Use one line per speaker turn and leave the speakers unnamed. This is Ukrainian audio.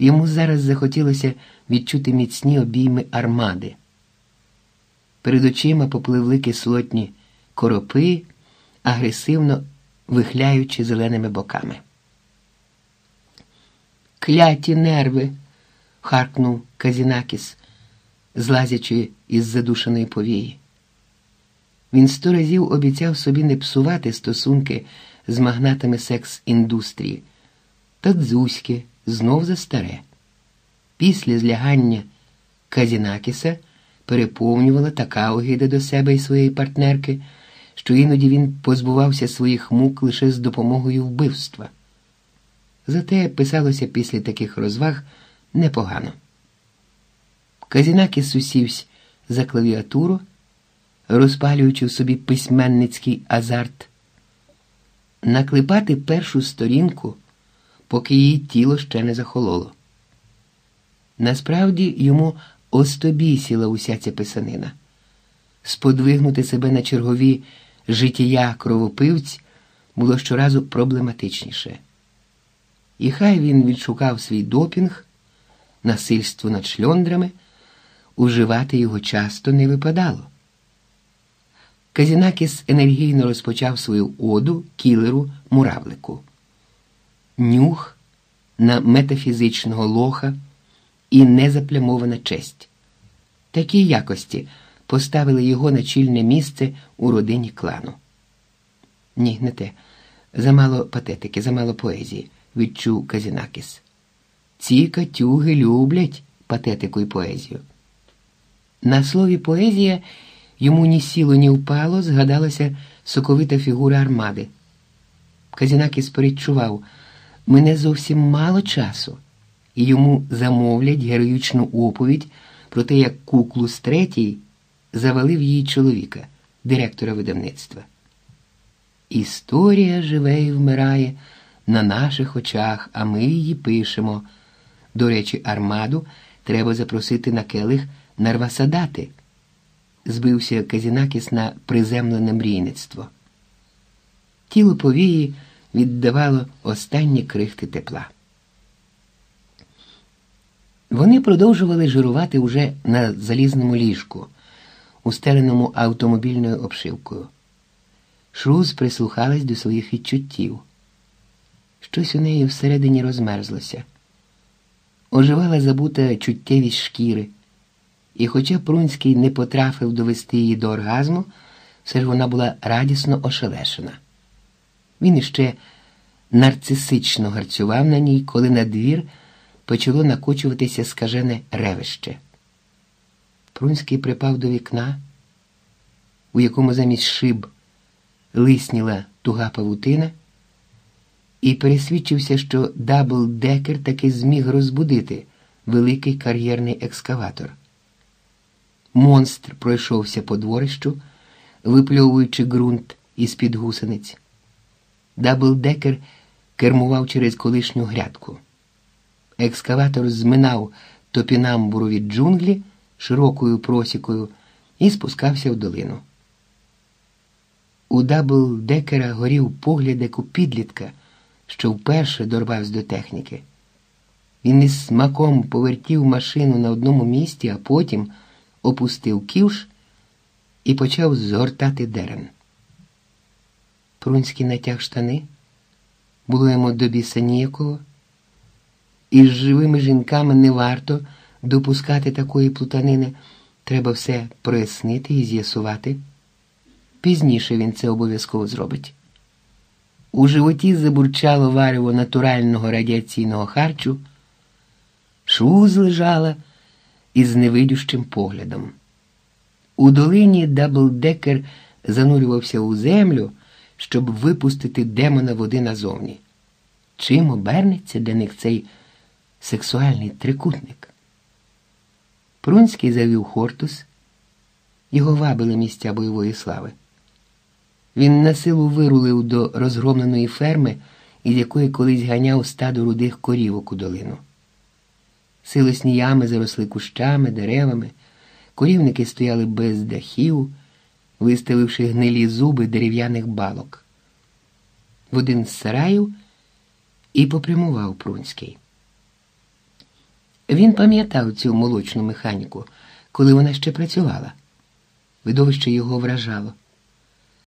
Йому зараз захотілося відчути міцні обійми армади. Перед очима попливли кислотні коропи, агресивно вихляючи зеленими боками. Кляті нерви, харкнув Казінакіс, злазячи із задушеної повії. Він сто разів обіцяв собі не псувати стосунки з магнатами секс-індустрії, та дзузьки знов за старе. Після злягання Казінакіса переповнювала така огида до себе і своєї партнерки, що іноді він позбувався своїх мук лише з допомогою вбивства. Зате писалося після таких розваг непогано. Казінакіс усівся за клавіатуру, розпалюючи в собі письменницький азарт, наклепати першу сторінку, поки її тіло ще не захололо. Насправді йому остобісіла уся ця писанина. Сподвигнути себе на чергові життя кровопивць було щоразу проблематичніше. І хай він відшукав свій допінг, насильство над шльондрами, уживати його часто не випадало. Казінакіс енергійно розпочав свою оду кілеру муравлику. Нюх на метафізичного лоха і незаплямована честь. Такі якості поставили його на чільне місце у родині клану. Ні, не те. Замало патетики, замало поезії, відчув Казінакіс. Ці катюги люблять патетику і поезію. На слові поезія йому ні сіло, ні впало, згадалася соковита фігура армади. Казінакіс передчував, мене зовсім мало часу і йому замовлять героїчну оповідь про те, як куклу з третій завалив її чоловіка, директора видавництва. Історія живе і вмирає на наших очах, а ми її пишемо. До речі, армаду треба запросити на келих нарвасадати. Збився Казінакіс на приземлене мрійництво. Тіло повії віддавало останні крихти тепла. Вони продовжували жирувати уже на залізному ліжку, устеленому автомобільною обшивкою. Шруз прислухалась до своїх відчуттів. Щось у неї всередині розмерзлося. Оживала забута чуттєвість шкіри, і, хоча Прунський не потрафив довести її до оргазму, все ж вона була радісно ошелешена. Він іще нарцисично гарцював на ній, коли на двір почало накочуватися скажене ревище. Прунський припав до вікна, у якому замість шиб лисніла туга павутина, і пересвідчився, що Дабл Декер таки зміг розбудити великий кар'єрний екскаватор. Монстр пройшовся по дворищу, випльовуючи ґрунт із під гусениць. Дабл Декер кермував через колишню грядку. Екскаватор зминав топінамбурові джунглі широкою просікою і спускався в долину. У Дабл Декера горів погляд як у підлітка, що вперше дорвався до техніки. Він із смаком повертів машину на одному місці, а потім опустив ківш і почав згортати дерен. Прунський натяг штани, було йому до біса ніякого. Із живими жінками не варто допускати такої плутанини. Треба все прояснити і з'ясувати. Пізніше він це обов'язково зробить. У животі забурчало варево натурального радіаційного харчу. Шуз лежала із невидющим поглядом. У долині Даблдекер занурювався у землю, щоб випустити демона води назовні. Чим обернеться для них цей сексуальний трикутник? Прунський завів Хортус, його вабили місця бойової слави. Він на силу вирулив до розгромленої ферми, із якої колись ганяв стадо рудих корівок у долину. Силосні ями заросли кущами, деревами, корівники стояли без дахів, виставивши гнилі зуби дерев'яних балок. В один з сараїв і попрямував Прунський. Він пам'ятав цю молочну механіку, коли вона ще працювала. Видовище його вражало.